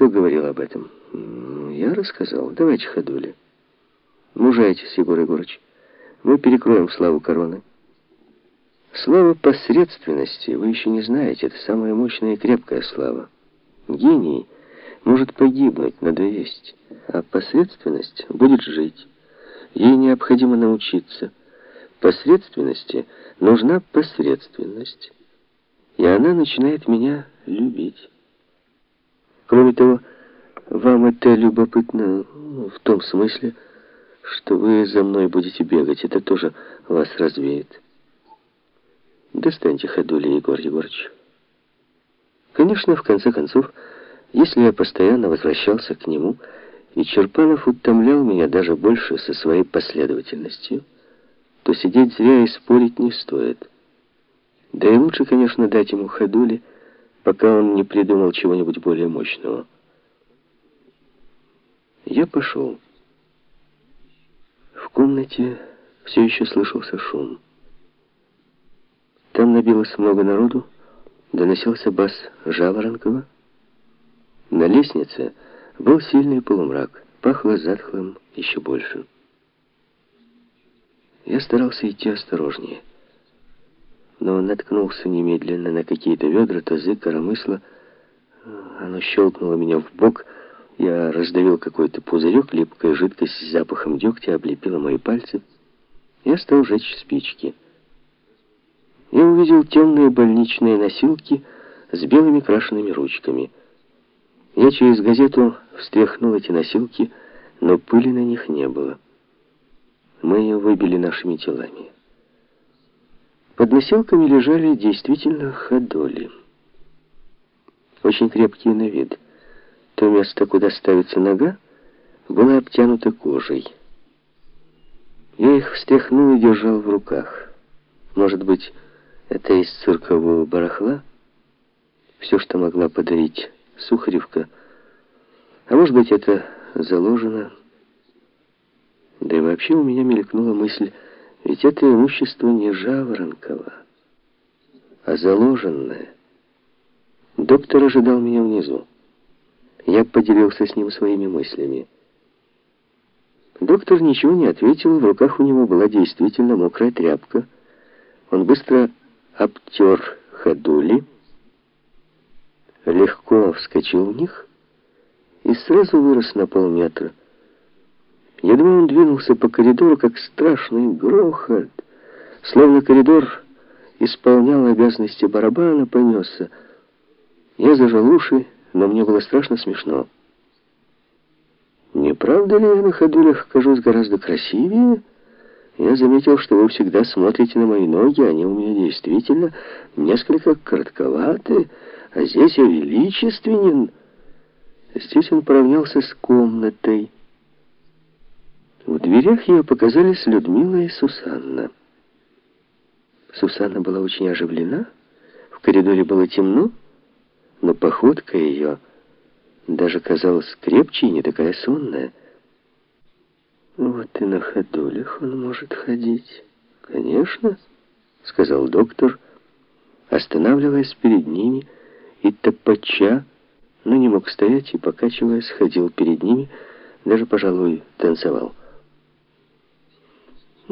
кто говорил об этом? Я рассказал. Давайте, ходули. Мужайтесь, Егор Егорович. Мы перекроем славу короны. Слава посредственности вы еще не знаете. Это самая мощная и крепкая слава. Гений может погибнуть, надо есть, а посредственность будет жить. Ей необходимо научиться. Посредственности нужна посредственность. И она начинает меня любить. Кроме того, вам это любопытно в том смысле, что вы за мной будете бегать. Это тоже вас развеет. Достаньте ходули, Егор Егорович. Конечно, в конце концов, если я постоянно возвращался к нему, и Черпанов утомлял меня даже больше со своей последовательностью, то сидеть зря и спорить не стоит. Да и лучше, конечно, дать ему ходули, пока он не придумал чего-нибудь более мощного. Я пошел. В комнате все еще слышался шум. Там набилось много народу, доносился бас Жаворонкова. На лестнице был сильный полумрак, пахло затхлым еще больше. Я старался идти осторожнее, но наткнулся немедленно на какие-то ведра, тазы, коромысла. Оно щелкнуло меня в бок, я раздавил какой-то пузырек, липкая жидкость с запахом дегтя облепила мои пальцы. Я стал жечь спички. Я увидел темные больничные носилки с белыми крашенными ручками. Я через газету встряхнул эти носилки, но пыли на них не было. Мы ее выбили нашими телами. Под носилками лежали действительно ходоли. Очень крепкие на вид. То место, куда ставится нога, было обтянуто кожей. Я их встряхнул и держал в руках. Может быть, это из циркового барахла? Все, что могла подарить Сухаревка. А может быть, это заложено... Да и вообще у меня мелькнула мысль, ведь это имущество не Жаворонкова, а заложенное. Доктор ожидал меня внизу. Я поделился с ним своими мыслями. Доктор ничего не ответил, в руках у него была действительно мокрая тряпка. Он быстро обтер ходули, легко вскочил в них и сразу вырос на полметра. Едва он двинулся по коридору, как страшный грохот, словно коридор исполнял обязанности барабана, понесся. Я зажал уши, но мне было страшно смешно. Не правда ли я на ходулях кажусь гораздо красивее? Я заметил, что вы всегда смотрите на мои ноги, они у меня действительно несколько коротковаты, а здесь я величественен. Здесь он поравнялся с комнатой. В дверях ее показались Людмила и Сусанна. Сусанна была очень оживлена, в коридоре было темно, но походка ее даже казалась крепче и не такая сонная. Вот и на ходулях он может ходить. Конечно, сказал доктор, останавливаясь перед ними и топача, но не мог стоять и, покачиваясь, ходил перед ними, даже, пожалуй, танцевал.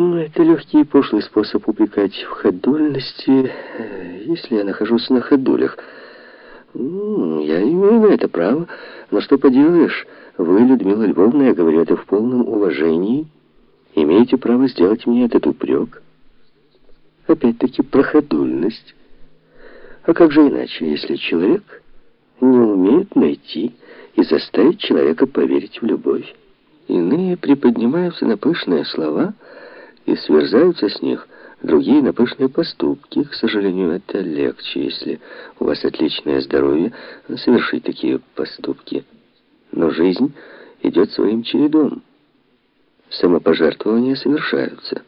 Ну, это легкий и пошлый способ упрекать в ходульности, если я нахожусь на ходулях. Я имею на это право, но что поделаешь, вы, Людмила Львовна, я говорю это в полном уважении, имеете право сделать мне этот упрек. Опять-таки, проходульность. А как же иначе, если человек не умеет найти и заставить человека поверить в любовь? Иные приподнимаются на пышные слова и сверзаются с них, другие на поступки. К сожалению, это легче, если у вас отличное здоровье, совершить такие поступки. Но жизнь идет своим чередом. Самопожертвования совершаются.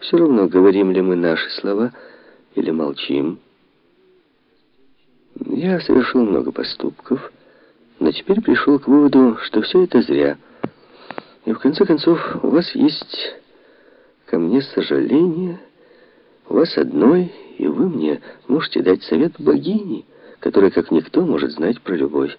Все равно, говорим ли мы наши слова или молчим. Я совершил много поступков, но теперь пришел к выводу, что все это зря. И в конце концов, у вас есть ко мне сожаление, у вас одной, и вы мне можете дать совет богини, которая, как никто, может знать про любовь.